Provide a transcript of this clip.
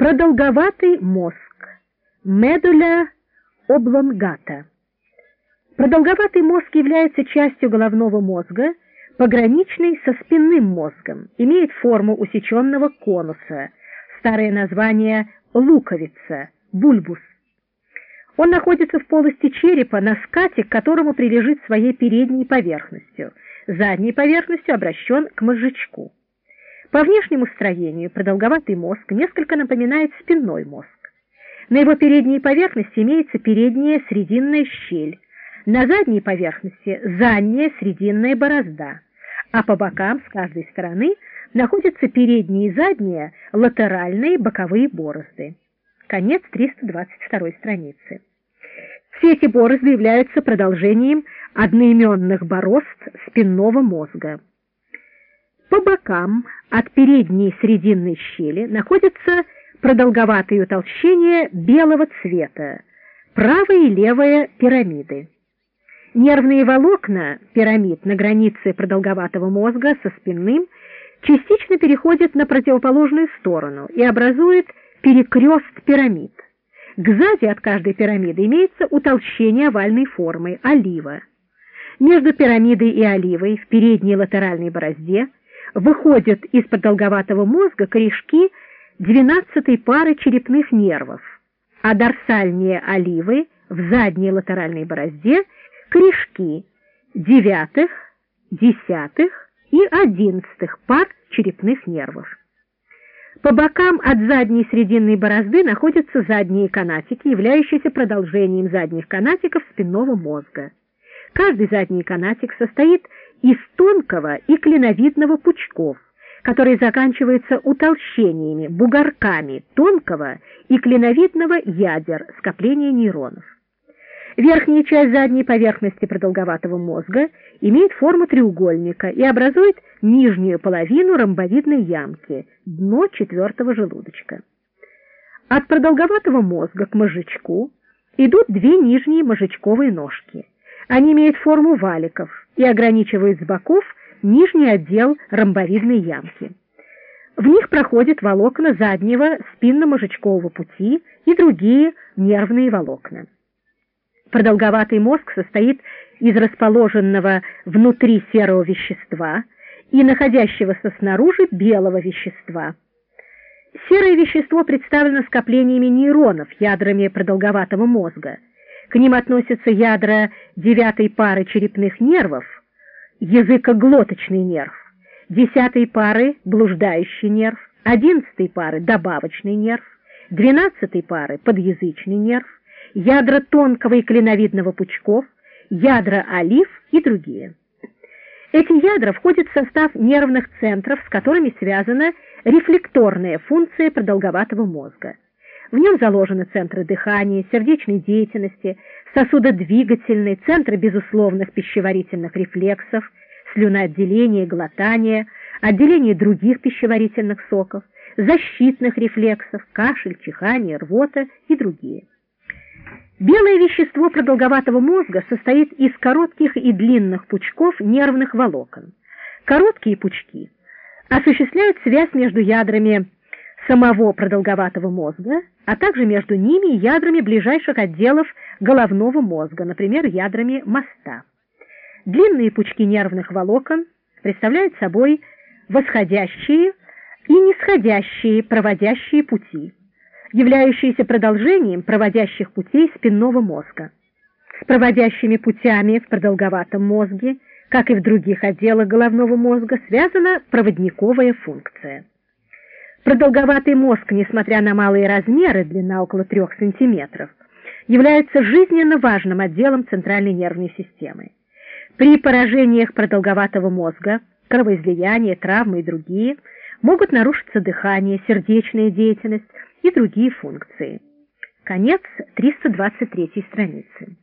Продолговатый мозг. Медуля облонгата. Продолговатый мозг является частью головного мозга, пограничной со спинным мозгом, имеет форму усеченного конуса, старое название луковица, бульбус. Он находится в полости черепа на скате, к которому прилежит своей передней поверхностью, задней поверхностью обращен к мозжечку. По внешнему строению продолговатый мозг несколько напоминает спинной мозг. На его передней поверхности имеется передняя срединная щель, на задней поверхности задняя срединная борозда, а по бокам с каждой стороны находятся передние и задние латеральные боковые борозды. Конец 322 страницы. Все эти борозды являются продолжением одноименных борозд спинного мозга. По бокам от передней срединной щели находятся продолговатые утолщения белого цвета, правая и левая пирамиды. Нервные волокна пирамид на границе продолговатого мозга со спинным частично переходят на противоположную сторону и образуют перекрест пирамид. Сзади от каждой пирамиды имеется утолщение овальной формы, олива. Между пирамидой и оливой в передней латеральной борозде выходят из продолговатого мозга корешки 12 пары черепных нервов, а дорсальнее оливы в задней латеральной борозде корешки девятых, десятых и одиннадцатых пар черепных нервов. По бокам от задней срединной борозды находятся задние канатики, являющиеся продолжением задних канатиков спинного мозга. Каждый задний канатик состоит из тонкого и клиновидного пучков, которые заканчиваются утолщениями, бугорками тонкого и клиновидного ядер скопления нейронов. Верхняя часть задней поверхности продолговатого мозга имеет форму треугольника и образует нижнюю половину ромбовидной ямки, дно четвертого желудочка. От продолговатого мозга к мозжечку идут две нижние мозжечковые ножки. Они имеют форму валиков и ограничивают с боков нижний отдел ромбовидной ямки. В них проходят волокна заднего спинно-мозжечкового пути и другие нервные волокна. Продолговатый мозг состоит из расположенного внутри серого вещества и находящегося снаружи белого вещества. Серое вещество представлено скоплениями нейронов, ядрами продолговатого мозга. К ним относятся ядра девятой пары черепных нервов, языкоглоточный нерв, десятой пары блуждающий нерв, одиннадцатой пары добавочный нерв, двенадцатой пары подъязычный нерв, ядра тонкого и клиновидного пучков, ядра олив и другие. Эти ядра входят в состав нервных центров, с которыми связана рефлекторная функция продолговатого мозга. В нем заложены центры дыхания, сердечной деятельности, сосудодвигательные, центры безусловных пищеварительных рефлексов, слюноотделения, глотания, отделение других пищеварительных соков, защитных рефлексов, кашель, чихание, рвота и другие. Белое вещество продолговатого мозга состоит из коротких и длинных пучков нервных волокон. Короткие пучки осуществляют связь между ядрами самого продолговатого мозга, а также между ними ядрами ближайших отделов головного мозга, например, ядрами моста. Длинные пучки нервных волокон представляют собой восходящие и нисходящие проводящие пути являющиеся продолжением проводящих путей спинного мозга. С проводящими путями в продолговатом мозге, как и в других отделах головного мозга, связана проводниковая функция. Продолговатый мозг, несмотря на малые размеры, длина около 3 см, является жизненно важным отделом центральной нервной системы. При поражениях продолговатого мозга, кровоизлияние, травмы и другие могут нарушиться дыхание, сердечная деятельность, и другие функции. Конец 323 страницы.